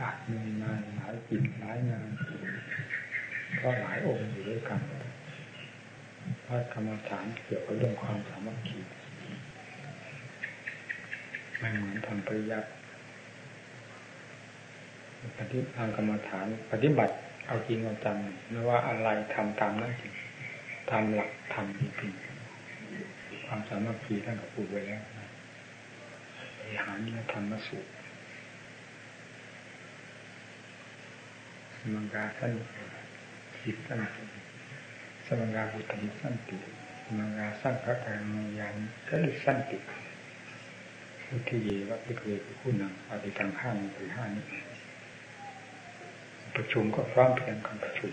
อาจมีงานหลายจิตหลายงานก็หลายองค์อยู่ด้วยกันพระกรรมฐานเกี่ยวกับเรื่องความสามัคคีไม่เหมือนทางปริยัติปฏิทางกรรมฐาน ปฏิบัติเอาจริงเอาจังไม่ว่าอะไรทำตามนั้นจริงทำหลักทำจริงความสามัคคีท่านก็พูดไว้แล้วบริหารนี่ธรรมสูตร มังกาท่านจิตท่านสมังกาบุตรสั้นติสมังกาสร้างพระการมยานก็ดิสั้นติพุทธิเยว่าพิเคยผู้นำปฏิทางข้างหรือห้านี้ ประชุมก็พร้อมเพียงกันประชุม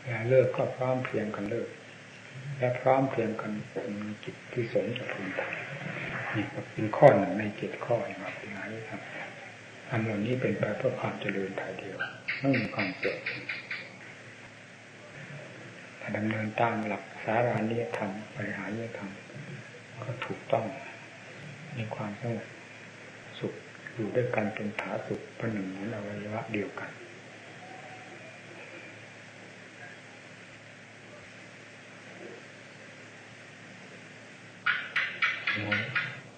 เวลาเลิกก็พร้อมเพียงกันเลิก และพร้อมเพียงกันเป็นจิตที่สงจะพึงทำนี่ก็เป็นข้อหนึ่งในเจ็ดข้ออย่างไรครับทำ เหล่านี้เป็นไปเพื่อความเจริญทายเดียวไม่มีความเสื่อมถ้าดำเนินตามหลักสารานิยธรรมบริหารนิยธรรมก็ถูกต้องมีความสงบสุขอยู่ด้วยกันเป็นผาสุขผนึงเหมือนอวัยวะเดียวกัน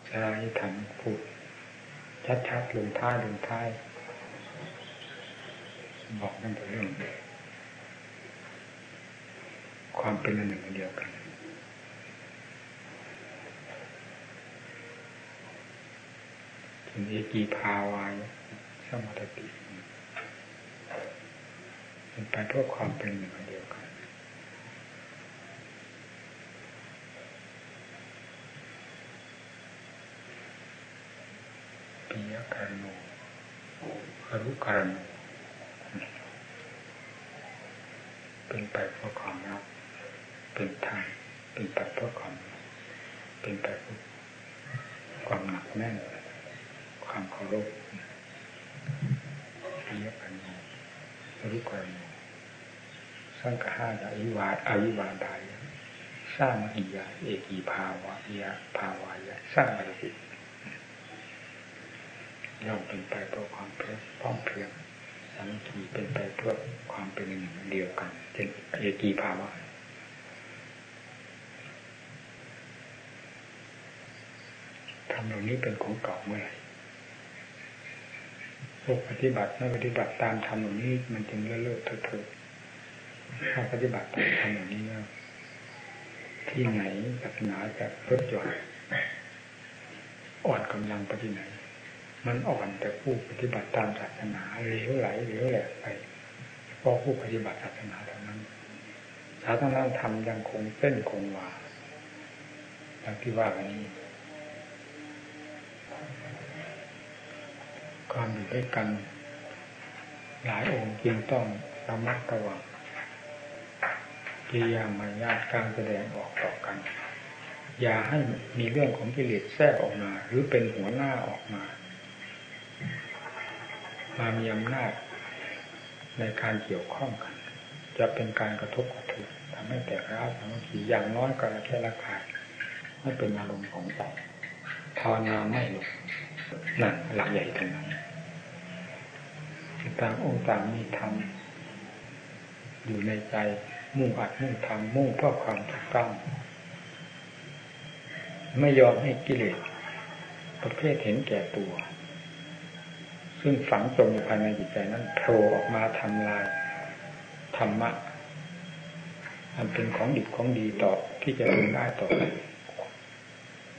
สารานิธรรมพูด ชัดๆลงท้ายลงท้าย บอกนั่นเป็นเรื่อง ความเป็นอันหนึ่งเดียวกันถึงเอกีภาวายสมาธิเป็นไปเพื่อความเป็นหนึ่งเดียวกัน ปิยการโนอรุการโนเป็นไปเพื่อความรัก เป็นทาง เป็นไปเพื่อความ เป็นไปเพื่อความหนักแน่น ความเคารพปิยการโนอรุการโนสังฆาอายิวาอายิวาดายสร้างอิยาเอกีภาวะยะภาวายะสร้างอะไรสิ ย่อมเป็นไปเพื่อความเพื่อพร้อมเพียงสามัคคีเป็นไปเพื่อความเป็นหนึ่งเดียวกันเช่นเอกีภาวะทำเหล่านี้เป็นของเก่าเมื่อไหร่พวกปฏิบัติไม่ปฏิบัติตามทำเหล่านี้มันจึงเลอนเลอนเถิดถ้าปฏิบัติตามทำเหล่านี้ที่ไหนศาสนาจะลดหย่อนอ่อนกำลังไปที่ไหน มันอ่อนแต่ผู้ปฏิบัติตามศาสนาเหลวไหลเหลวแหลกไปเพราะผู้ปฏิบัติศาสนาเท่านั้นศาสนาธรรมยังคงเส้นคงวาอย่างที่ว่ากันนี้ความอยู่ด้วยกัน หลายองค์จึงต้องระมัดระวังกิริยามารยาทการแสดงออกต่อกัน อย่าให้มีเรื่องของกิเลสแทรกออกมา หรือเป็นหัวหน้าออกมา มามีอำนาจในการเกี่ยวข้องกัน จะเป็นการกระทบกระเทือนทำให้แตกร้าวสามัคคีอย่างน้อยก็แค่ละคายไม่เป็นอารมณ์ของใจภาวนาไม่หลงนั่นหลักใหญ่ตรงนั้นต่างองค์ต่างมีธรรมอยู่ในใจมุ่งอัดมุ่งทำมุ่งเพื่อความถูกต้องไม่ยอมให้กิเลสประเภทเห็นแก่ตัว ซึ่งฝังจมอยู่ภายในจิตใจนั้นโผล่ออกมาทำลายธรรมะมันเป็นของดีของดีต่อที่จะพึงได้ต่อไป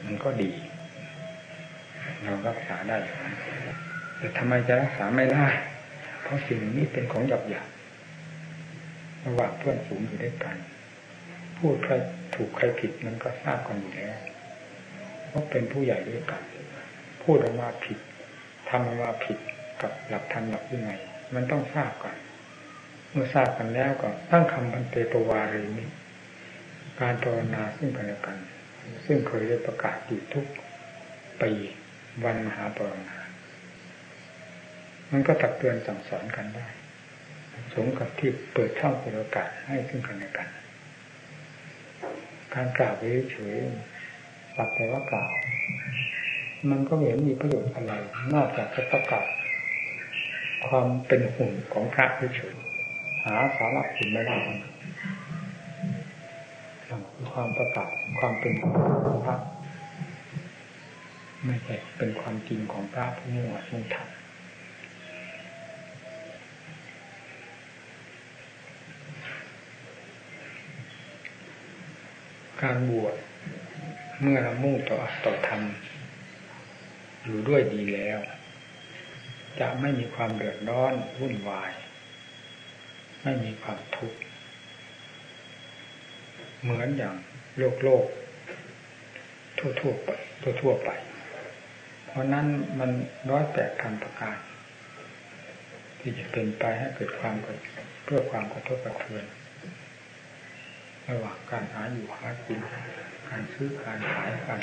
มันก็ดี เรารักษาได้แต่ทำไมจะรักษาไม่ได้ เพราะสิ่งนี้เป็นของหยาบหยาบระหว่างเพื่อนฝูงอยู่ด้วยกัน พูดใครถูกใครผิดมันก็ทราบกันอยู่แล้วเพราะเป็นผู้ใหญ่ด้วยกัน พูดออกมาผิด ทำออกมาผิดกับหลักธรรมหลักยังไงมันต้องทราบก่อน เมื่อทราบกันแล้วก็ตั้งคำบันเตปวารีนี้ การภาวนาซึ่งกันและกัน ซึ่งเคยได้ประกาศอยู่ทุกปีวันมหาปรณามันก็ตักเตือนสั่งสอนกันได้ สมกับที่เปิดช่องเปิดโอกาสให้ซึ่งกันและกัน การกล่าวไปเฉยสักแต่ว่ากล่าว มันก็ไม่เห็นมีประโยชน์อะไร นอกจากจะประกาศความเป็นหุ่นของพระเฉยหาสาระคุณไม่ได้คือความประกาศความเป็นของพระไม่ใช่เป็นความจริงของพระผู้มุ่งมุ่งทำการบวชเมื่อเรามุ่งต่อต่อธรรม อยู่ด้วยดีแล้ว จะไม่มีความเดือดร้อนวุ่นวาย ไม่มีความทุกข์เหมือนอย่างโลกโลก ทั่วทั่วไปทั่วทั่วไป เพราะนั้นมันร้อยแปดคำประการ ที่จะเป็นไปให้เกิดความเพื่อความกระทบกระเทือนระหว่างการหาอยู่หากินการซื้อการขายการ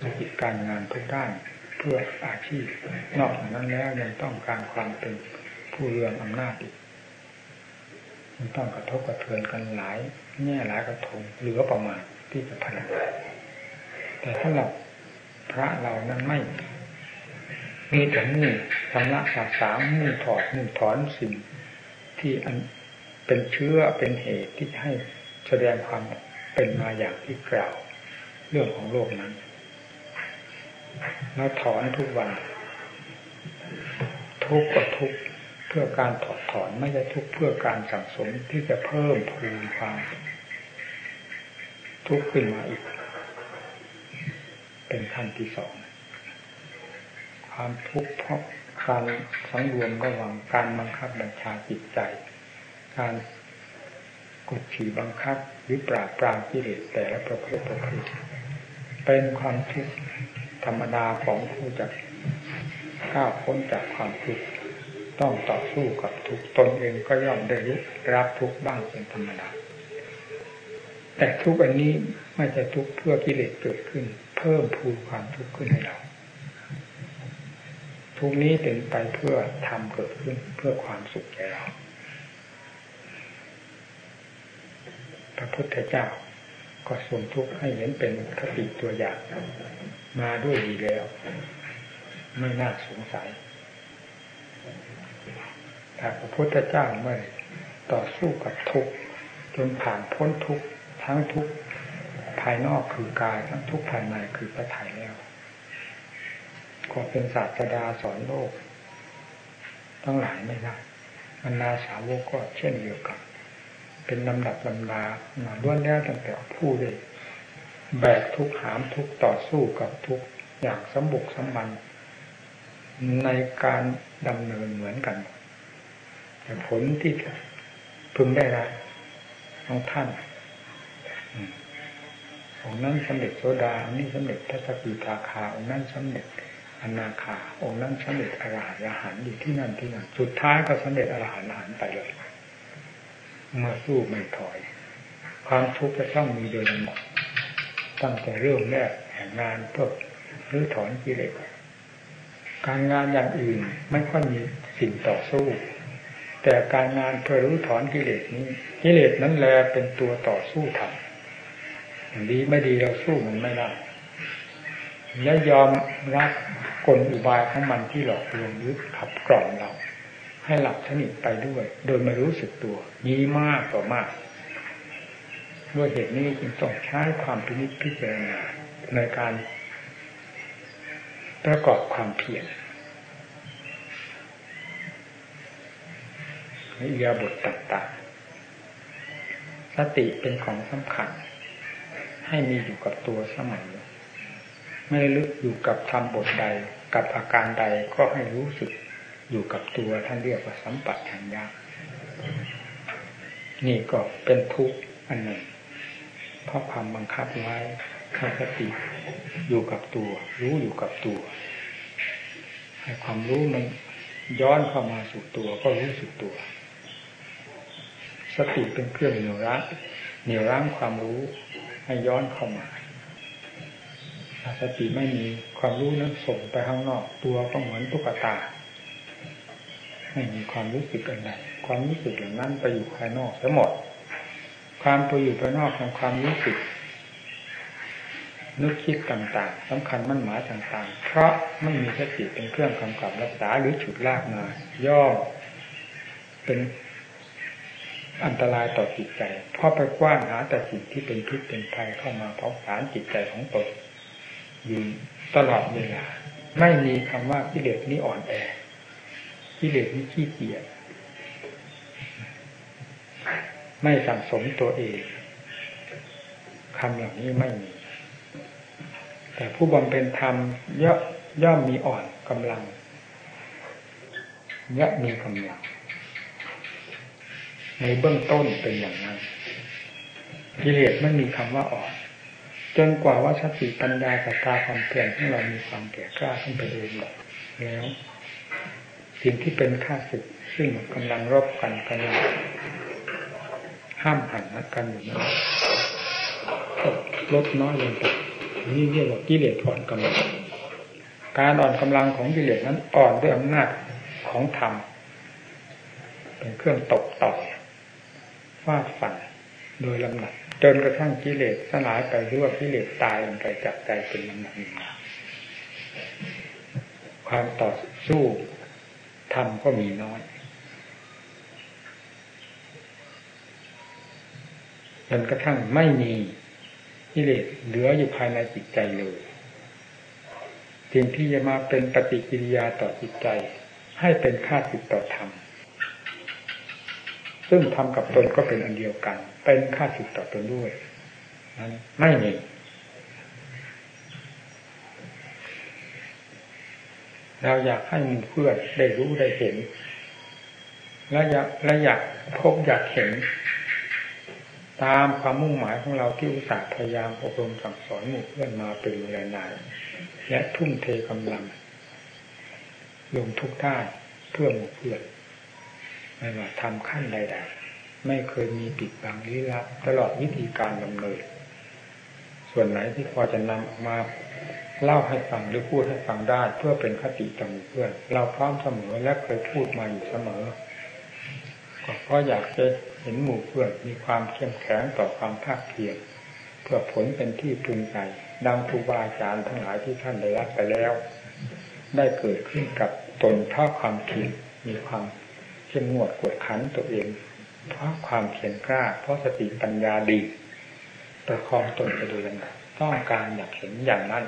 ธุรกิจการงานทุกด้าน เพื่ออาชีพ นอกจากนั้นแล้วยังต้องการความเป็นผู้เรืองอำนาจอีกมันต้องกระทบกระเทือนกันหลายแง่หลายกระทงเหลือประมาณที่จะพลังแต่สำหรับพระเรานั้นไม่ มีแต่มุ่งชำระสาสามมุ่งถอดมุ่งถอนสิ่งที่อันเป็นเชื้อเป็นเหตุที่ให้แสดงความเป็นมาอย่างที่กล่าว เรื่องของโลกนั้น แล้วถอนทุกวัน ทุกข์ก็ทุกข์เพื่อการถอดถอนไม่ใช่ทุกข์เพื่อการสั่งสมที่จะเพิ่มพูนความทุกข์ขึ้นมาอีก เป็นขั้นที่สองความทุกข์เพราะการสังรวมระหว่างการบังคับบัญชาจิตใจ การกดขี่บังคับหรือปราบปรามกิเลสแต่ละประเภทประเภทเป็นความทุกข์ ธรรมดาของผู้จะก้าวพ้นจากความทุกข์ต้องต่อสู้กับทุกตนเองก็ย่อมได้รู้รับทุกบ้างเป็นธรรมดา แต่ทุกอันนี้ไม่ใช่ทุกเพื่อกิเลสเกิดขึ้น เพิ่มพูนความทุกข์ขึ้นให้เราทุกนี้เป็นไปเพื่อทำเกิดขึ้นเพื่อความสุขแก่เราพระพุทธเจ้าก็ทรงทุกข์ให้เห็นเป็นคติตัวอย่าง มาด้วยดีแล้ว ไม่น่าสงสัยแต่พระพุทธเจ้าไม่ต่อสู้กับทุกข์จนผ่านพ้นทุกข์ทั้งทุกข์ภายนอกคือกายทั้งทุกข์ภายในคือพระทัยแล้วก็เป็นศาสดาสอนโลกทั้งหลายไม่ได้บรรดาสาวกก็เช่นเดียวกัน เป็นลำดับลำดามาล้วนแล้วตั้งแต่ผู้เลย แบกทุกหามทุกต่อสู้กับทุกอย่างสมบุกสมบัน ในการดำเนินเหมือนกันแต่ผลที่พึงได้รับของท่านองนั้นสำเร็จโซดาอันนี้สำเร็จพระสกิทาคาองนั้นสำเร็จอนาคาองนั้นสำเร็จอรหันต์อรหันต์อยู่ที่นั่นที่นั่นสุดท้ายก็สำเร็จอรหันต์อรหันต์ไปเลยเมื่อสู้ไม่ถอย ความทุกข์จะต้องมีโดยหมด ตั้งแต่เริ่มแรกแห่งงานเพื่อรื้อถอนกิเลสการงานอย่างอื่นไม่ค่อยมีสิ่งต่อสู้ แต่การงานเพื่อรื้อถอนกิเลสนี้กิเลสนั้นแลเป็นตัวต่อสู้ทำดีไม่ดีเราสู้มันไม่ได้และยอมรับกลอุบายของมันที่หลอกลวงหรือขับกล่อมเรา ให้หลับสนิทไปด้วย โดยไม่รู้สึกตัวมีมากต่อมาก ด้วยเหตุนี้จึงต้องใช้ความพินิจพิจารณาในการประกอบความเพียรในยาบทต่างๆ สติเป็นของสำคัญ ให้มีอยู่กับตัวเสมอไม่ลึกอยู่กับทำบทใดกับอาการใดก็ให้รู้สึกอยู่กับตัวท่านเรียกว่าสัมปัตชัญญะนี่ก็เป็นทุกข์อันหนึ่ง เพราะความบังคับไว้ข้สติอยู่กับตัว รู้อยู่กับตัวให้ความรู้มันย้อนเข้ามาสู่ตัว ก็รู้สึกตัว สติเป็นเครื่องเหนี่ยวรั้งเหนี่ยวรั้งความรู้ให้ย้อนเข้ามาถ้าสติไม่มีความรู้นั้นส่งไปข้างนอก ตัวก็เหมือนตุ๊กตา ไม่มีความรู้สึกอะไรความรู้สึกอย่างนั้นไปอยู่ภายนอกทั้งหมด ความไปอยู่ภายนอกของความรู้สึกนึกคิดต่างๆสำคัญมั่นหมายต่างๆ เพราะไม่มีสติเป็นเครื่องกำกับรักษาหรือฉุดลากมา ย่อเป็นอันตรายต่อจิตใจ เพราะไปกว้านหาแต่สิ่งที่เป็นพิษเป็นภัยเข้ามาเผาผลาญจิตใจของตนอยู่ตลอดเวลา ไม่มีคำว่ากิเลสนี้อ่อนแอกิเลสนี้ขี้เกียจ ไม่สั่งสมตัวเองคำเหล่านี้ไม่มี แต่ผู้บำเพ็ญธรรมย่อย่อมมีอ่อนกำลังย่อมมีกำลัง ในเบื้องต้นเป็นอย่างนั้นกิเลสไม่มีคำว่าอ่อน จนกว่าว่าสติปัญญาสัตตาความเปลี่ยนของเรามีความแก่กล้าขึ้นไปเองแล้ว สิ่งที่เป็นข้าศึกซึ่งกำลังรบกันกำลัง ห้ามหันนัดกันอยู่นั้นลดน้อยลงไปนี่เรียกว่ากิเลสอ่อนกำลัง การอ่อนกำลังของกิเลสนั้นอ่อนด้วยอำนาจของธรรม เป็นเครื่องตกต่อยฟาดฟันโดยลำหนักจนกระทั่งกิเลสสลายไปหรือว่ากิเลสตายลงไปจากใจเป็นลำหนักมาความต่อสู้ธรรมก็มีน้อย จนกระทั่งไม่มีกิเลสเหลืออยู่ภายในจิตใจเลยสิ่งที่จะมาเป็นปฏิกิริยาต่อจิตใจ ให้เป็นค่าสิทต่อธรรมซึ่งทำกับตนก็เป็นอันเดียวกัน เป็นค่าสิทต่อตนด้วยนั้นไม่มีเราอยากให้มเพื่อนได้รู้ได้เห็น และอยากและอยากพบอยากเห็น ตามความมุ่งหมายของเราที่อุตส่าห์พยายามอบรมสั่งสอนหมู่เพื่อนมาเป็นเวลานานและทุ่มเทกำลัง ลงทุกท่าเพื่อหมู่เพื่อนไม่ว่าทำขั้นใดๆไม่เคยมีปิดบังลี้ลับตลอดวิธีการดำเนินส่วนไหนที่พอจะนำออกมาเล่าให้ฟังหรือพูดให้ฟังได้เพื่อเป็นคติต่อหมู่เพื่อน เราพร้อมเสมอและเคยพูดมาอยู่เสมอก็อยากจะ เห็นหมู่เพื่อนมีความเข้มแข็งต่อความภาคเพียรเพื่อผลเป็นที่พึงใจดังครูบาอาจารย์ทั้งหลายที่ท่านได้รับไปแล้ว ได้เกิดขึ้นกับตนเพราะความเพียรมีความเข้มงวดกวดขันตัวเอง เพราะความเพียรกล้า เพราะสติปัญญาดีประคองตนไปโดยลำดับต้องการอยากเห็นอย่างนั้น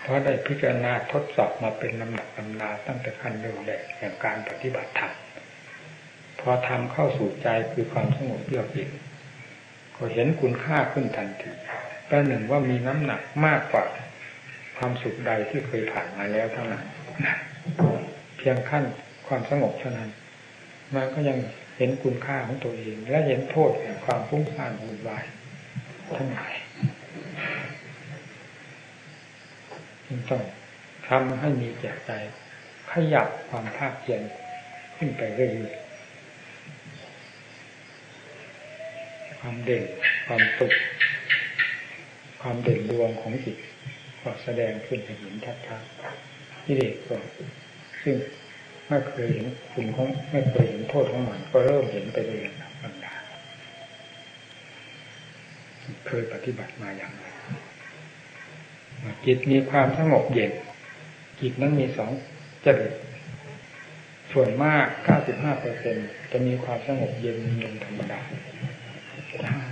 เพราะได้พิจารณาทดสอบมาเป็นลำดับลำนาตั้งแต่ขั้นเริ่มแรกแห่งการปฏิบัติธรรม พอทำเข้าสู่ใจคือความสงบเยือกเย็นก็เห็นคุณค่าขึ้นทันทีประหนึ่งว่ามีน้ำหนักมากกว่าความสุขใดที่เคยผ่านมาแล้วเท่านั้นเพียงขั้นความสงบเท่านั้นมันก็ยังเห็นคุณค่าของตัวเอง และเห็นโทษแห่งความฟุ้งซ่านวุ่นวายทั้งหลายจึงต้องทำให้มีแก่ใจขยับความภาคเพียรขึ้นไปเรื่อยๆ ความเด่นความสุขความเด่นดวงของจิตก็แสดงขึ้นให้เห็นชัดๆที่เด็กก็ซึ่งไม่เคยเห็นคุณของไม่เคยเห็นโทษของมันก็เริ่มเห็นไปเลยนะบรรดาเคยปฏิบัติมาอย่างไรจิตมีความสงบเย็นจิตนั้นมีสองจริตส่วนมาก 95เปอร์เซ็นจะมีความสงบเย็นลงธรรมดา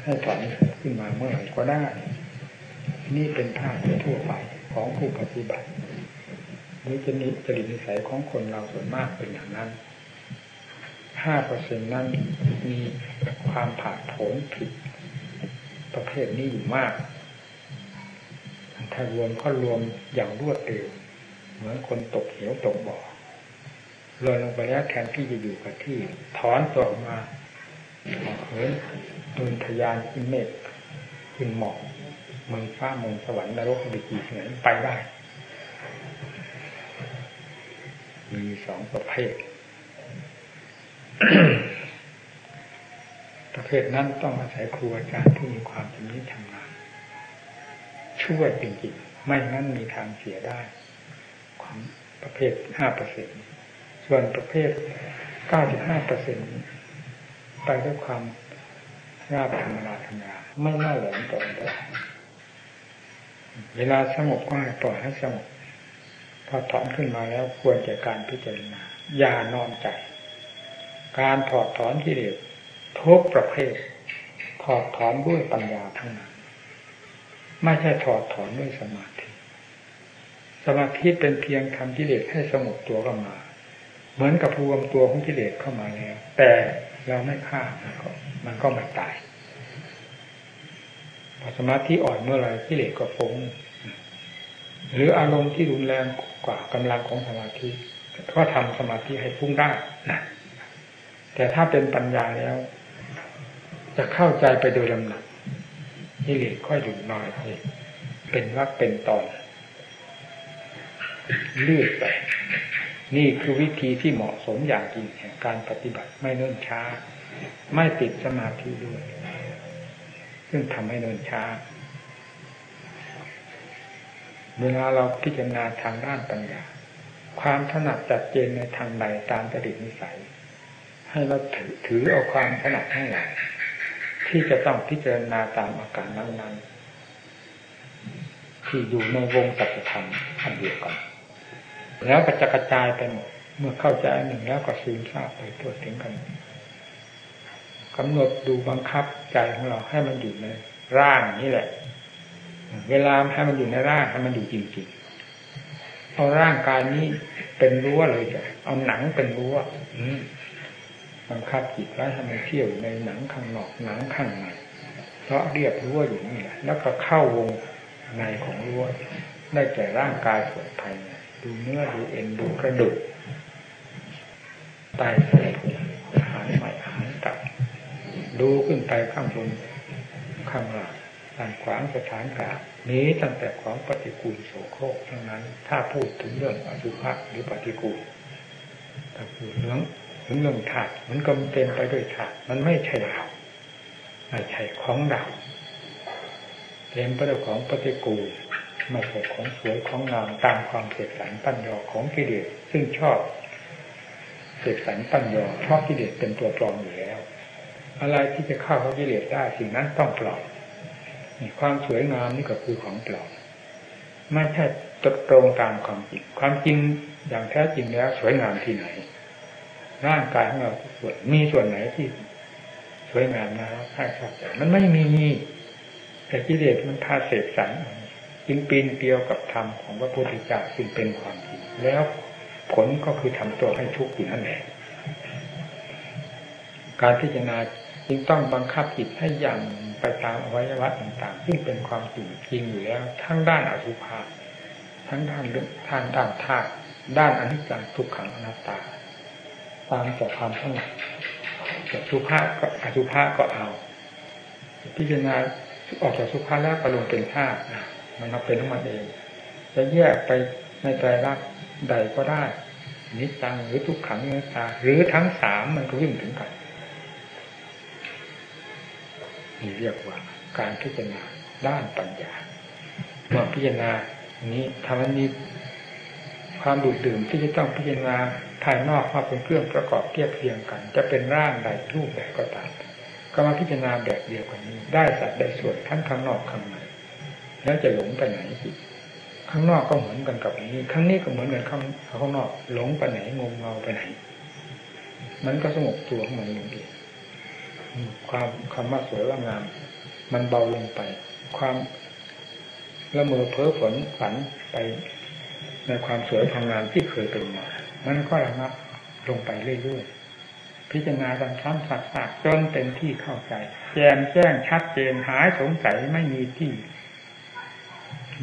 ให้ถอนขึ้นมาเมื่อไหร่ก็ได้ นี่เป็นท่าทั่วไปของผู้ปฏิบัติหรือจะนิจริตนิสัยของคนเราส่วนมากเป็นอย่างนั้นห้าเปอร์เซ็นนั้นมีความผ่าโผนผิดประเภทนี้อยู่มาก ถ้ารวมก็รวมอย่างรวดเร็ว เหมือนคนตกเหวตกบ่อลอยลงไปแล้วแทนที่จะอยู่กับที่ ถอนตัวออกมาเหิน เดินทยานขึ้นเมฆขึ้นหมอกเมืองฟ้าเมืองสวรรค์นรกบิกีเหนือไปได้ มีสองประเภท ประเภทนั้นต้องอาศัยครูอาจารย์ที่มีความชำนิชำนาญช่วยจริงๆไม่งั้นมีทางเสียได้ความประเภทห้าเปอร์เซ็นส่วนประเภทเก้าสิบห้าเปอร์เซ็นต์ไปด้วยความ ราบธรรมดาธรรมดาไม่น่าหลมต่ออันตรายเวลาสงบก็ให้ปล่อยให้สงบพอถอนขึ้นมาแล้วควรแก่การพิจารณาอย่านอนใจ การถอดถอนกิเลสทุกประเภท ถอดถอนด้วยปัญญาทั้งนั้น ไม่ใช่ถอดถอนด้วยสมาธิ สมาธิเป็นเพียงทำกิเลสให้สงบตัวเข้ามา เหมือนกับรวมตัวของกิเลสเข้ามาแล้วแต่เราไม่ฆ่ามันก็ มันก็ไม่ตายพอสมาธิอ่อนเมื่อไรกิเลสก็ฟงหรืออารมณ์ที่รุนแรงกว่ากำลังของสมาธิก็ทำสมาธิให้ฟุ้งได้นะแต่ถ้าเป็นปัญญาแล้ว จะเข้าใจไปโดยลำดับกิเลสค่อยดุน้อยไปเป็นวักเป็นตอนเลื่อยไป นี่คือวิธีที่เหมาะสมอย่างจริงแห่งการปฏิบัติไม่เนิ่นช้า ไม่ติดสมาธิด้วย ซึ่งทำให้เนิ่นช้า เวลาเราพิจารณาทางด้านปัญญา ความถนัดจัดเจนในทางใดตามจริตนิสัย ให้เราถือถือเอาความถนัดทั้งหลายที่จะต้องพิจารณาตามอาการนั้นๆ ที่อยู่ในวงสัจธรรมอันเดียวกัน แล้วก็จะกระจายไปหมดเมื่อเข้าใจหนึ่งแล้วก็ซึมซาบไปทั่วถึงกัน กำหนดดูบังคับใจของเราให้มันอยู่ในร่างนี้แหละ เวลาให้มันอยู่ในร่างให้มันอยู่จริงๆเอาร่างกายนี้เป็นรั้วเลยจ้ะเอาหนังเป็นรั้วบังคับจิตไว้ให้เที่ยวในหนังข้างนอกหนังข้างในเพราะเรียบรั้วอยู่นี่แหละแล้วก็เข้าวงในของรั้วได้แก่ร่างกายส่วนภายในดูเนื้อดูเอ็นดูกระดูกไตไส้พุงอ ดูขึ้นไปข้างบนข้างล่างการขวางสถานกานี้ตั้งแต่ของปฏิกูลโสโครกทั้งนั้น ถ้าพูดถึงเรื่องอสุภะหรือปฏิกูลถ้าพูดเรื่องถึงเรื่องถาดมันก็เต็มไปด้วยถาดมันไม่ใช่เราไม่ใช่ของเราเต็มไปด้วยของปฏิกูลไม่ใช่ของสวยของงามตามความเสกสรรปัญญาของกิเลสซึ่งชอบเสกสรรปัญญาเพราะกิเลสเป็นตัวปลอมอยู่แล้ว อะไรที่จะเข้าเข้ากิเลสได้สิ่งนั้นต้องปลอมความสวยงามนี่ก็คือของปลอมไม่ใช่ตรงตามความจริงความจริงอย่างแท้จริงแล้วสวยงามที่ไหน ร่างกายของเราทุกส่วนมีส่วนไหนที่สวยงามนะให้ทราบแต่มันไม่มีแต่กิเลสมันพาเสกสรรจึงปีนเปียวกับธรรมของพระพุทธเจ้าซึ่งเป็นความจริงแล้วผลก็คือทำตัวให้ทุกข์อยู่นั่นแหละการพิจารณา จึงต้องบังคับจิตให้ยังไปตามอวัยวะต่างๆ ซึ่งเป็นความจริงจริงอยู่แล้ว ทั้งด้านอสุภะทั้งด้านเรื่องทางด้านธาตุด้านอนิจจังทุกขังอนัตตา ตามแต่ความถนัดจะสุภาก็อสุภาก็เอา พิจารณาออกจากสุภาแล้วก็ลงเป็นธาตุมันมาเป็นของมันเอง จะแยกไปในใจรักใดก็ได้นิจจังหรือทุกขังอนัตตา หรือทั้งสามมันก็วิ่งถึงกัน นี่เรียกว่าการพิจารณาด้านปัญญาเมื่อพิจารณานี้ทำให้ความดูดดื่มที่จะต้องพิจารณาภายนอกว่าเป็นเครื่องประกอบเทียบเทียงกัน จะเป็นร่างใดรูปใดก็ตามก็มาพิจารณาแบบเดียวกันนี้ ได้สัตว์ได้ส่วนทั้งข้างนอกข้างในแล้วจะหลงไปไหนอีกข้างนอกก็เหมือนกันกับนี้ ข้างนี้ก็เหมือนกันข้างข้างนอก หลงไปไหนงมเงาไปไหน มันก็สงบตัวของมันเอง ความคำว่าสวยว่างาม มันเบาลงไป ความละเมอเพ้อฝันฝันไปในความสวยความงามที่เคยเป็นมา มันก็ระงับลงไปเรื่อยๆ พิจารณาดังซ้ำสักๆจนเต็มที่เข้าใจ แจ่มแจ้งชัดเจนหายสงสัยไม่มีที่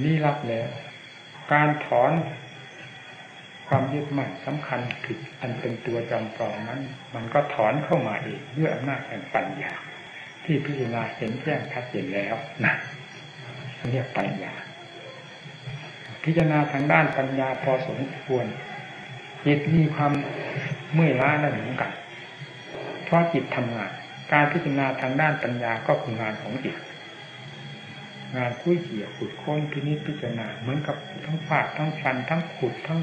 นี่รับแล้ว การถอน ความยึดมั่นสำคัญผิดอันเป็นตัวจำปลอมนั้น มันก็ถอนเข้ามาเองด้วยอำนาจแห่งปัญญา ที่พิจารณาเห็นแจ้งชัดเจนแล้วนะเรียกปัญญา พิจารณาทางด้านปัญญาพอสมควรจิตมีความเมื่อยล้าได้เหมือนกัน เพราะจิตทำงาน การพิจารณาทางด้านปัญญาก็คืองานของจิต งานคุยเกี่ยวขุดค้นพินิจพิจารณาเหมือนกับทั้งฟาดทั้งฟันทั้งขุดทั้ง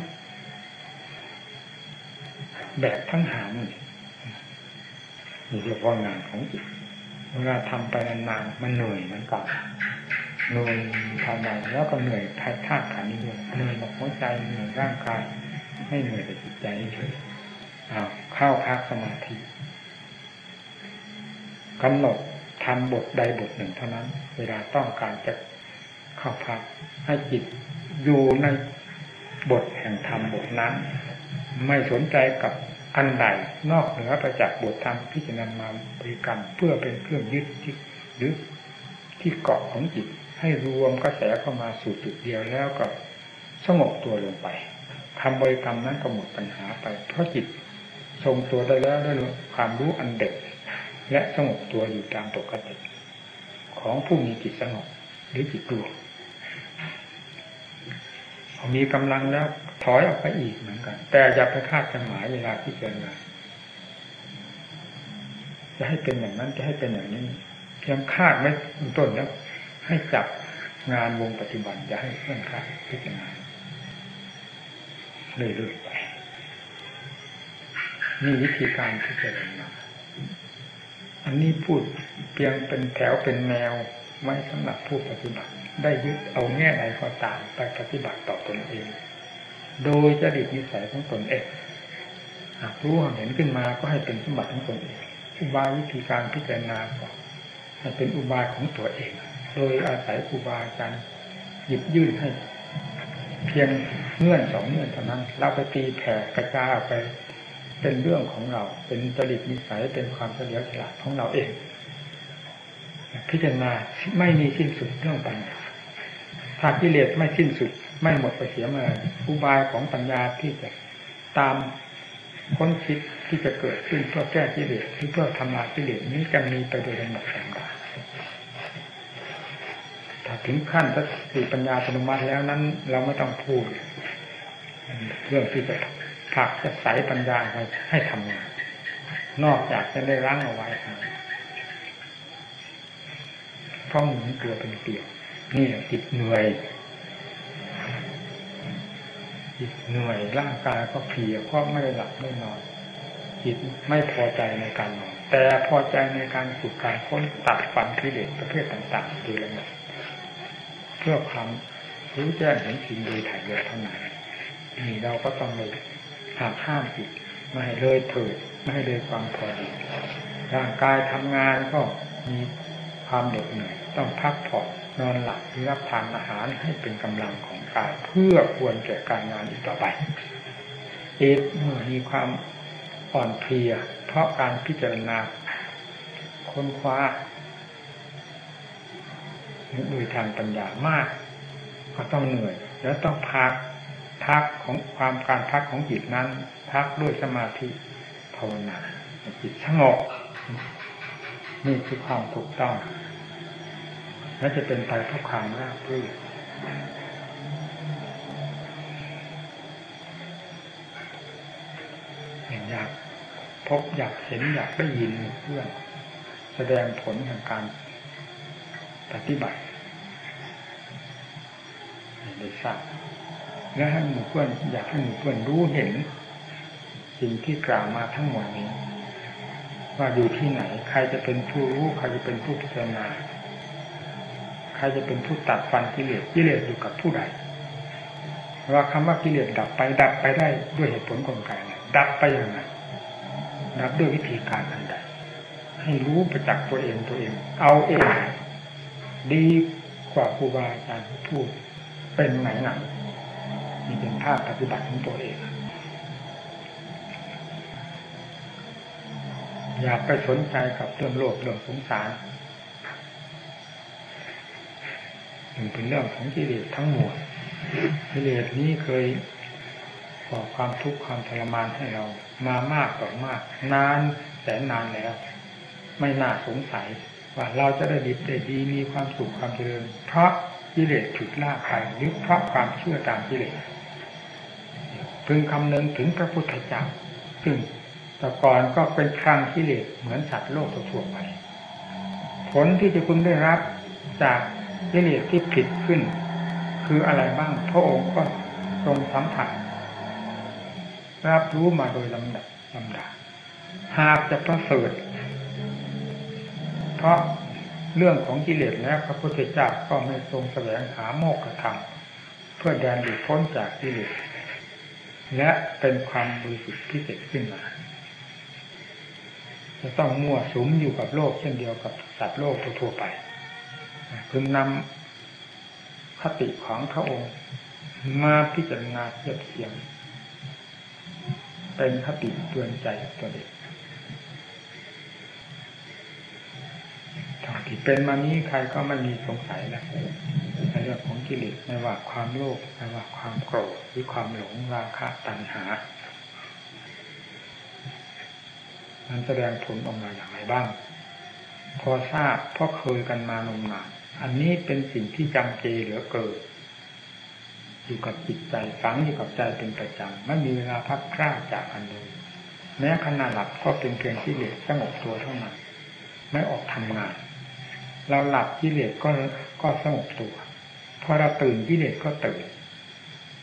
แบบทั้งหางนี่เรียกว่างานของจิตเวลาทำไปนานๆมันเหนื่อยมือนกันเหนื่อยทำไปแล้วก็เหนื่อยทายธาตุขันนี้ด้วยเหนื่อยหัวใจเหนื่อยร่างกายไม่เหนื่อยแต่จิตใจเฉยอ้าวเข้าพักสมาธิกำหนดทำบทใดบทหนึ่งเท่านั้น เวลาต้องการจะเข้าพักให้จิตอยู่ในบทแห่งธรรมบทนั้น ไม่สนใจกับอันใดนอกเหนือไปจากบทธรรมที่จะนำมาบริกรรมเพื่อเป็นเครื่องยึดที่หรือที่เกาะของจิตให้รวมกระแสเข้ามาสู่จุดเดียวแล้วก็สงบตัวลงไปทำบริกรรมนั้นก็หมดปัญหาไป เพราะจิตทรงตัวได้แล้วด้วยความรู้อันเด็ดและสงบตัวอยู่ตามปกติของผู้มีจิตสงบหรือจิตรวม มีกำลังแล้วถอยออกไปอีกเหมือนกัน แต่อย่าไปคาดจะหมายเวลาที่เจริญจะให้เป็นอย่างนั้นจะให้เป็นอย่างนี้เพียงคาดไม่ต้นแล้ว ให้จับงานวงปฏิบัติจะให้เพื่อนคาดพิจารณาเรื่อยๆไปนี่วิธีการที่จะเริญมาอันนี้พูดเพียงเป็นแถวเป็นแนวไว้สำหรับผู้ปฏิบัติ ได้ยึดเอาแง่ใดก็ตามไปปฏิบัติต่อตนเอง โดยจริตนิสัยของตนเองหากรู้เห็นขึ้นมาก็ให้เป็นสมบัติของตนเองอุบายวิธีการพิจารณาก็ให้เป็นอุบายของตัวเอง โดยอาศัยครูบาอาจารย์หยิบยื่นให้ เพียงเงื่อนสองเงื่อนเท่านั้นเราไปตีแผ่กระจายไป เป็นเรื่องของเรา เป็นจริตนิสัยเป็นความเฉลียวฉลาดของเราเอง พิจารณาไม่มีสิ้นสุดเรื่องปัญญา ถ้ากิเลสไม่สิ้นสุด ไม่หมดไปเสียเมื่ออุบายของปัญญาที่จะตามค้นคิดที่จะเกิดขึ้นเพื่อแก้กิเลสหรือเพื่อทำลายกิเลสนี้จะมีไปโดยลำดับลำดับถ้าถึงขั้นสติปัญญาสนุมัติแล้วนั้น เราไม่ต้องพูดเรื่องที่จะผักจะใสปัญญาให้ทำงานนอกจากจะได้รั้งเอาไว้เพราะหมุนเกลือเป็นเปียก นี่จิตเหนื่อยจิตเหนื่อยร่างกายก็เพียเพราะไม่ได้หลับไม่นอนจิตไม่พอใจในการนอนแต่พอใจในการฝึกการค้นตัดฝันกิเลสประเภทต่างๆโดยละเอียดเพื่อความรู้แจ้งเห็นจริงโดยถ่ายเดียวเท่านั้นนี่เราก็ต้องเลยหากห้ามจิตไม่ให้เลยเถิดไม่ให้เลยความพอดีร่างกายทำงานก็มีความเหน็ดเหนื่อย ต้องพักผ่อนนอนหลับรับทานอาหารให้เป็นกำลังของกายเพื่อควรแก่การงานอีกต่อไปจิตเมื่อมีความอ่อนเพลีย เพราะการพิจารณาค้นคว้าโดยทางปัญญามาก ก็ต้องเหนื่อย แล้วต้องพักพักของความการพักของจิตนั้น พักด้วยสมาธิภาวนาจิตสงบนี่คือความถูกต้อง และจะเป็นไปเพราะความราบรื่นอยากพบอยากเห็นอยากได้ยินเพื่อนแสดงผลแห่งการปฏิบัติได้ทราบและให้หมู่เพื่อนอยากให้หมู่เพื่อนรู้เห็น สิ่งที่กล่าวมาทั้งหมดนี้ ว่าอยู่ที่ไหน ใครจะเป็นผู้รู้ ใครจะเป็นผู้พิจารณา ครจะเป็นผู้ตัดฟันกิเลสกิเลสอยู่กับผู้ใดว่าคำว่ากิเลสดับไปดับไปได้ด้วยเหตุผลกลไกดับไปอย่างไรดับด้วยวิธีการอันใดให้รู้ประจักษ์ตัวเองตัวเอง เอาเอง ดีกว่าครูบาอาจารย์พูดเป็นไหนหนังนี่เป็นภาพปฏิบัติของตัวเอง อย่าไปสนใจกับเรื่องโลกเรื่องสงสาร เป็นเรื่องของกิเลสทั้งหมดกิเลสนี้เคยก่อความทุกข์ความทรมานให้เรามามากต่อมาก นานแสนนานแล้ว ไม่น่าสงสัยว่าเราจะได้ดีได้ดีมีความสุขความเจริญ เพราะกิเลสถูกล่าไปหรือเพราะความเชื่อตามกิเลสพึงคำนึงถึงพระพุทธเจ้าซึ่งแต่ก่อนก็เป็นครั้งกิเลสเหมือนสัตว์โลกทั่วไป ผลที่จะคุณได้รับจาก กิเลสที่ผิดขึ้น คืออะไรบ้างพระองค์ก็ทรงสัมผัสรับรู้มาโดยลำดับลำดับหากจะประเสริฐเพราะเรื่องของกิเลสแล้วพระพุทธเจ้าก็ไม่ทรงแสวงหาโมกขธรรมเพื่อแดนหลุดพ้นจากกิเลสและเป็นความบริสุทธิ์พิเศษขึ้นมา จะต้องมั่วสุมอยู่กับโลกเช่นเดียวกับสัตว์โลกทั่วไป พึงนำคติของพระองค์ มาพิจารณาเทียบเทียงเป็นคติเตือนใจตัวเด็กถ้าที่เป็นมานี้ใครก็ไม่มีสงสัยแล้วในเรื่องของกิเลสไม่ว่าความโลภไม่ว่าความโกรธหรือความหลงราคะตัณหานั้นแสดงผลออกมาอย่างไรบ้าง พอทราบเพราะเคยกันมานมนาน อันนี้เป็นสิ่งที่จำเจเหลือเกินอยู่กับจิตใจฝังอยู่กับใจเป็นประจำไม่มีเวลาพักคร่าจากอันเลยแม้ขณะหลับก็เป็นเพียงที่เหลือสงบตัวเท่านั้นไม่ออกทำงาน เราหลับกิเลสก็ก็สงบตัวพอเราตื่นกิเลสก็ตื่น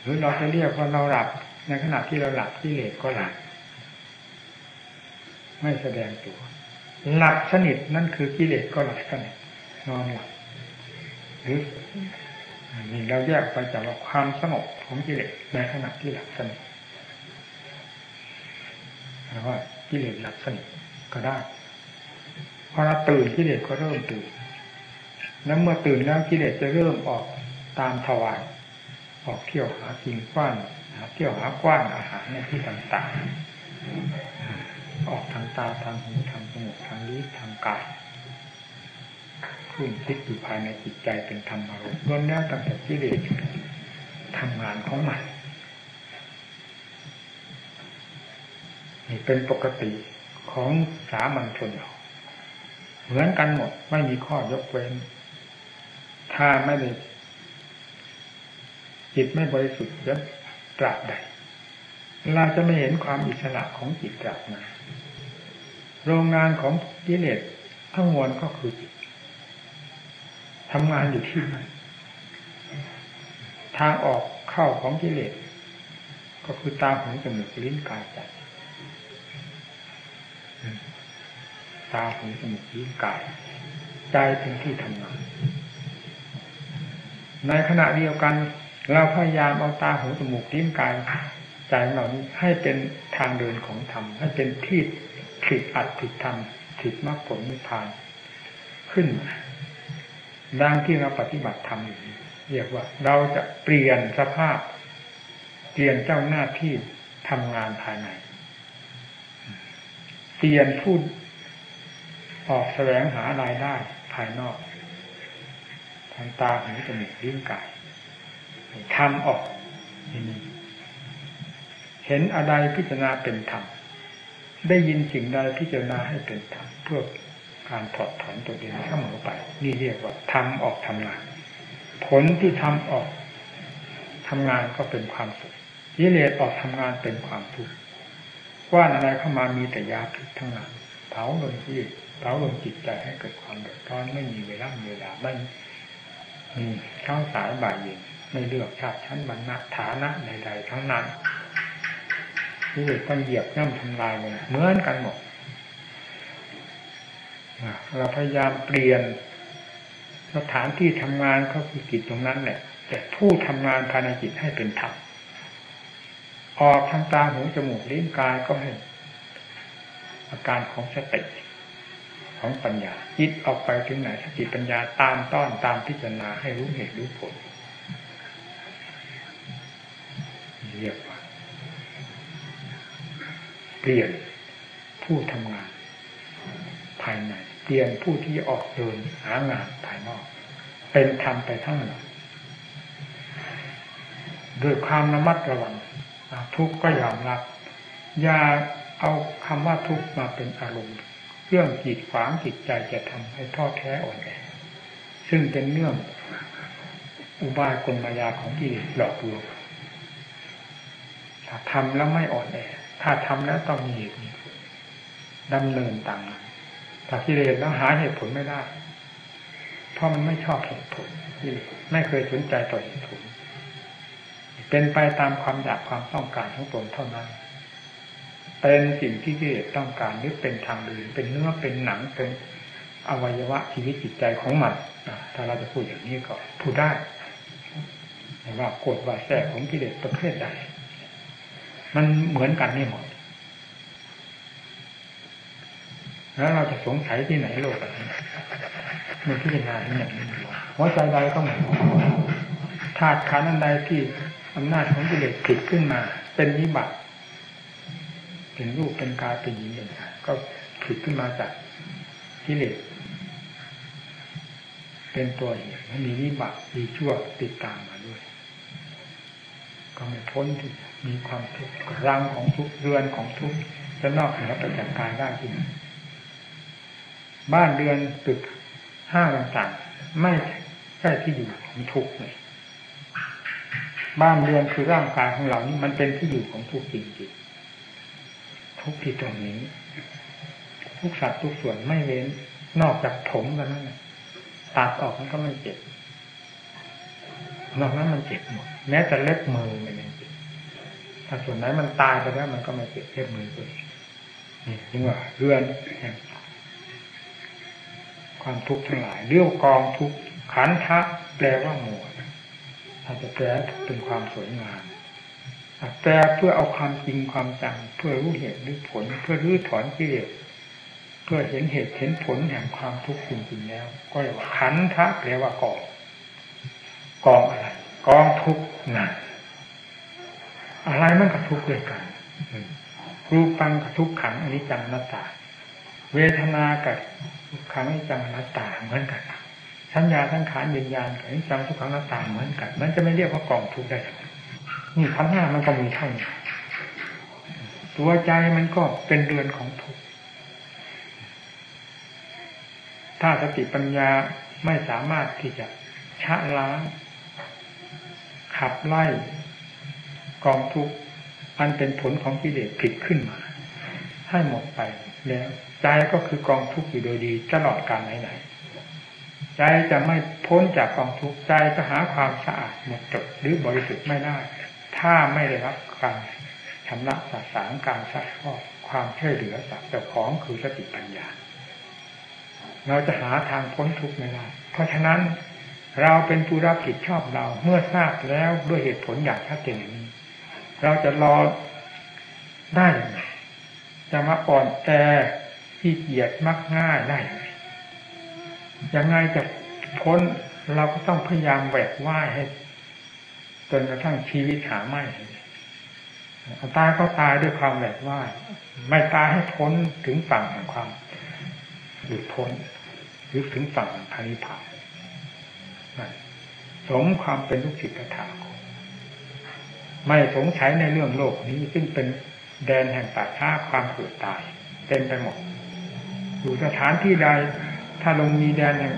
หรือเราจะเรียกว่าเราหลับในขณะที่เราหลับกิเลสก็หลับไม่แสดงตัว หลับสนิทนั่นคือกิเลสก็หลับสนิทนอนหลับ นี่เราแยกไปจากความสงบของกิเลสในขณะที่หลับสนิทว่ากิเลสหลับสนิทก็ได้พอเราตื่นกิเลสก็เริ่มตื่นแล้วเมื่อตื่นแล้วกิเลสจะเริ่มออกตามทวารออกเที่ยวหากินกว้านหาเที่ยวหากว้านอาหารในที่ต่างๆ ออกทางตาทางหูทางจมูกทางลิ้นทางกาย ขึ้นคิดอยู่ภายในจิตใจเป็นธรรมอารมณ์ล้วนแล้วตั้งแต่กิเลสทำงานของมันนี่เป็นปกติของสามัญชนเราเหมือนกันหมดไม่มีข้อยกเว้น ถ้าไม่ได้จิตไม่บริสุทธิ์จะตราบใดเราจะไม่เห็นความอิสระของจิตตราบนั้นโรงงานของกิเลสทั้งมวลก็คือจิต ทำงานอยู่ที่นั่นทางออกเข้าของกิเลสก็คือตาหูจมูกลิ้นกายใจตาหูจมูกลิ้นกายใจเป็นที่ทำงาน ในขณะเดียวกัน เราพยายามเอาตาหูจมูกลิ้นกายใจเหล่านี้ให้เป็นทางเดินของธรรมให้เป็นที่ผิดอัดผิดธรรมผิดมรรคผลนิพพาน ขึ้น ดังที่เราปฏิบัติธรรมอยู่เรียกว่า เราจะเปลี่ยนสภาพ เปลี่ยนเจ้าหน้าที่ทำงานภายใน เปลี่ยนพูดออกแสวงหารายได้ภายนอก ทางตาหูจมูกลิ้นกายทำออกนี่เห็นอะไรพิจารณาเป็นธรรม ได้ยินสิ่งใดพิจารณาให้เป็นธรรมเพื่อ การถอดถอนตัวเองเสมอไป นี่เรียกว่าทำออกทำงาน ผลที่ทำออกทำงานก็เป็นความสุขยิเลสออกทำงานเป็นความทุกข์ว่าอะไรเข้ามามีแต่ยาพิษทั้งนั้นเผาลงที่เผาลงจิตใจให้เกิดความเดือดร้อนไม่มีเวลาเวลาไม่เช้าสายบ่ายเย็นไม่เลือกชาติชั้นบรรณะฐานะใดๆทั้งนั้นที่เด็กต้องเหยียบย่ำทำลายเลยเหมือนกันหมด เราพยายามเปลี่ยนสถานที่ทำงานเขาคือจิตตรงนั้นแหละแต่ผู้ทำงานภายในจิตให้เป็นธรรมออกทางตาหูจมูกลิ้นกายก็ให้อาการของสติของปัญญาจิตออกไปถึงไหนสติปัญญาตามต้อนตามพิจารณาให้รู้เหตุรู้ผลเรียกว่าเปลี่ยนผู้ทำงาน ภายในเปลี่ยนผู้ที่ออกเดินหางานภายนอก เป็นธรรมไปทั้งหมดด้วยความระมัดระวังทุกข์ก็ยอมรับ อย่าเอาคำว่าทุกข์มาเป็นอารมณ์เรื่องจิตขวางจิตใจจะทำให้ท้อแท้อ่อนแอซึ่งเป็นเรื่องอุบายกลมายาของกิเลสหลอกลวงถ้าทำแล้วไม่อ่อนแอ ถ้าทำแล้วต้องมีเหตุดำเนินตามนั้น ถ้ากิเลสแล้วหาเหตุผลไม่ได้ เพราะมันไม่ชอบเหตุผลไม่เคยสนใจต่อเหตุผล เป็นไปตามความอยากความต้องการของตนเท่านั้น เป็นสิ่งที่กิเลสต้องการหรือเป็นทางเดินเป็นเนื้อเป็นหนังเป็นอวัยวะชีวิตจิตใจของมันถ้าเราจะพูดอย่างนี้ก็พูดได้ว่าโกรธว่าแท้ของกิเลสประเภทใดมันเหมือนกันนี่หมด แล้วเราจะสงสัยที่ไหนโลกนี้มันพิจารณาที่อย่างนี้หัวใจใดก็เหมือนธาตุขันธ์อันใดที่อำนาจของกิเลสผิดขึ้นมา เป็นนิบัติเป็นรูปเป็นกายเป็นหญิงเป็นชายก็ผิดขึ้นมาจากกิเลสเป็นตัวเหตุมีนิบัติมีชั่วติดตามมาด้วย ก็ไม่พ้นที่มีความทุกข์รังของทุกเรือนของทุกจะนอกเหนือไปจากกายได้ที่ไหน บ้านเรือนตึกห้างต่างๆ ไม่ใช่ที่อยู่ของทุกเลยบ้านเรือนคือร่างกายของเรานี่มันเป็นที่อยู่ของทุกจริงๆทุกที่ตรงนี้ ทุกสัตว์ทุกส่วนไม่เว้นนอกจากถมกันนั่นตัดออกมันก็ไม่เจ็บนอกนั้นมันเจ็บหมดแม้แต่เล็บมือมันยังเจ็บถ้าส่วนไหนมันตายไปแล้วมันก็ไม่เจ็บเล็บมือเลยนี่จึงว่าเรือนแห่ง ความทุกข์ทั้งหลายเรียวกองทุกขันทะแปลว่าหมวดอาจจะแปลเป็นความสวยงามแปลเพื่อเอาความจริงความจังเพื่อรู้เหตุรู้ผล เพื่อรื้อถอนกิเลสเพื่อเห็นเหตุเห็นผลแห่งความทุกข์จริงๆแล้ว ก็เรียกว่าขันทะแปลว่ากองกองอะไรกองทุกข์นั่นอะไรมันกับทุกข์ด้วยกันรูปังกับทุกขังอนิจจังนัตตา เวทนากับทุกขังจังนัตตาเหมือนกันสัญญาทั้งขานวิญญาณกับอนิจจังทุกขังนัตตาเหมือนกันมันจะไม่เรียกว่ากองทุกได้นี่ทั้งห้ามันก็มีเท่านี้ตัวใจมันก็เป็นเรือนของทุกถ้าสติปัญญาไม่สามารถที่จะชะล้างขับไล่กองทุกอันเป็นผลของกิเลสผิดขึ้นมา ให้หมดไปแล้วใจก็คือกองทุกข์อยู่โดยดีตลอดกาลไหนๆใจจะไม่พ้นจากกองทุกข์ใจจะหาความสะอาดหมดจดหรือบริสุทธิ์ไม่ได้ ถ้าไม่ได้รับการชำระสาสางการซักฟอกความช่วยเหลือจากเจ้าของคือสติปัญญา เราจะหาทางพ้นทุกข์ไม่ได้เพราะฉะนั้นเราเป็นผู้รับผิดชอบเราเมื่อทราบแล้วด้วยเหตุผลอย่างชัดเจนนี้ เราจะรอได้ยังไง จะมาอ่อนแอที่เกียดมักง่ายได้ยังไงจะพ้นเราก็ต้องพยายามแหวกว่ายให้จนกระทั่งชีวิตหาไม่ตายก็ตายด้วยความแหวกว่าย ไม่ตายให้พ้นถึงฝั่งแห่งความหลุดพ้นหรือถึงฝั่งพานิพพานสมความเป็นลูกศิษย์ถาคตไม่สงสัยในเรื่องโลกนี้ซึ่งเป็น แดนแห่งป่าช้าความเกิดตายเต็มไปหมด อยู่สถานที่ใด ถ้าลงมีแดนแห่ง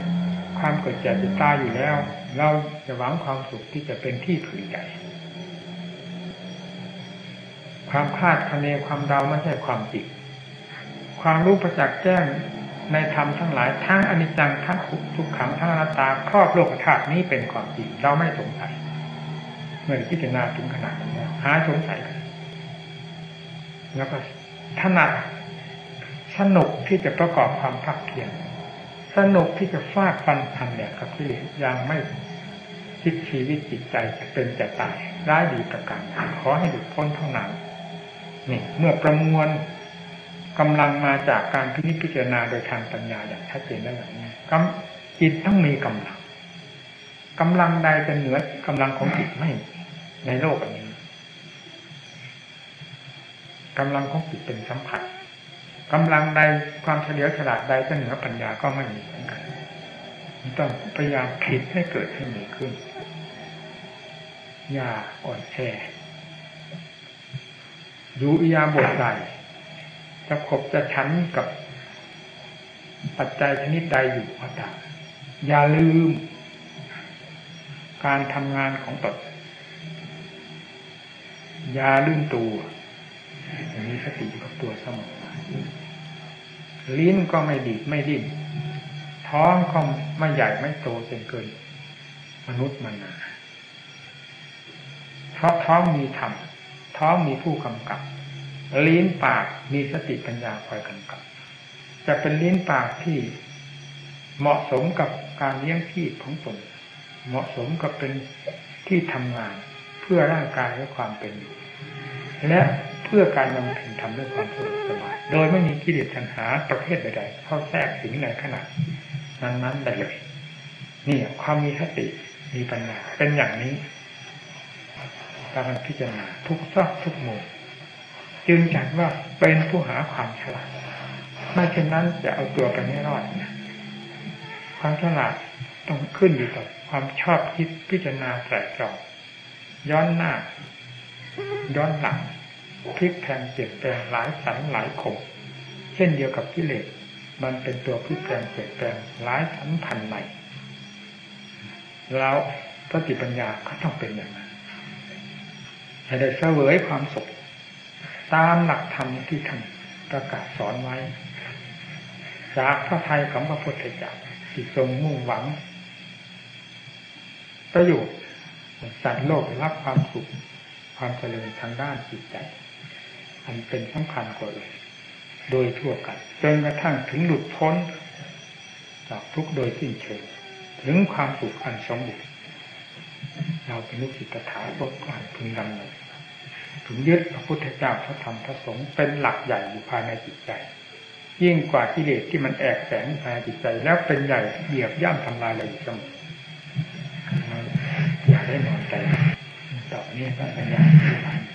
ความเกิดแก่เจ็บตายอยู่แล้ว เราจะหวังความสุขที่จะเป็นที่ผืนใหญ่ความคาดคะเนความเดาไม่ใช่ความจริงความรู้ประจักษ์แจ้งในธรรมทั้งหลายทั้งอนิจจังทั้งทุกขังทั้งอนัตตาครอบโลกธาตุนี้เป็นความจริงเราไม่สงสัยเมื่อพิจารณาถึงขนาดนี้หาสงสัยกัน แล้วก็ถนัดสนุกที่จะประกอบความพักเพียรสนุกที่จะฟาดฟันทันเนี่ยกับที่ยังไม่คิดชีวิตจิตใจจะเป็นจะตายร้ายดีประการขอให้หลุดพ้นเท่านั้นนี่เมื่อประมวลกำลังมาจากการพิจิจารณาโดยทางปัญญาอย่างชัดเจนแล้วอย่างนี้กจิตต้องมีกำลังกำลังใดจะเหนือกำลังของจิตไม่ในโลกนี้ กำลังของจิตเป็นสัมผัสกำลังใดความเฉลียวฉลาดใดจะเหนือปัญญาก็ไม่มีเหมือนกันต้องพยายามผิดให้เกิดให้มีขึ้น อย่าอ่อนแออยู่อียาบทใดจะขบจะชั้นกับปัจจัยชนิดใดอยู่ก็ตามอย่าลืม การทำงานของตนอย่าลืมตัว มีสติกับตัวเสมอลิ้นก็ไม่ดีไม่ดิ้นท้องก็ไม่ใหญ่ไม่โตจนเกิน มนุษย์มันนาเพราะท้องมีธรรมท้องมีผู้กำกับ ลิ้นปากมีสติปัญญาคอยกำกับ จะเป็นลิ้นปากที่เหมาะสมกับการเลี้ยงชีพของตนเหมาะสมกับเป็นที่ทำงานเพื่อร่างกายและความเป็นอยู่ และเพื่อการบำเพ็ญทำด้วยความสะดวกสบาย โดยไม่มีกิเลสตัณหาประเภทใดๆเข้าแทรกถึงในขณะนั้นๆได้เลยนี่ความมีสติมีปัญญาเป็นอย่างนี้การพิจารณาทุกซอกทุกมุมจึงจัดว่าเป็นผู้หาความฉลาดไม่เช่นนั้นจะเอาตัวไปไม่รอดนะความฉลาดต้องขึ้นอยู่กับความชอบคิดพิจารณาแตรตรองย้อนหน้า ย้อนหลังพลิกแพลงเปลี่ยนแปลงหลายสันหลายขมเช่นเดียวกับกิเลสมันเป็นตัวพลิกแปลงเปลี่ยนแปลงหลายสันพันใหม่แล้วสติปัญญาก็ต้องเป็นอย่างนั้นให้ได้เสวยความสุขตามหลักธรรมที่ท่านประกาศสอนไว้ จากพระทัยของพระพุทธเจ้าที่ทรงมุ่งหวังประโยชน์สัตว์โลกรับความสุข ความเจริญทางด้านจิตใจ อันเป็นสำคัญกว่าอื่นโดยทั่วกันจนกระทั่งถึงหลุดพ้น จากทุกโดยสิ้นเชิงถึงความสุขอันสมบูรณ์เราเป็นลูกศิษย์ถาบทอ่านพึงดำเนินถึงยึดพระพุทธเจ้าพระธรรมพระสงฆ์เป็นหลักใหญ่อยู่ภายในจิตใจ ยิ่งกว่ากิเลสที่มันแอบแฝงภายในจิตใจ แล้วเป็นใหญ่เหยียบย่ำทำลายเราอยู่เสมออย่าได้นอนใจ ต่อเนื่องปัญญาที่ผ่าน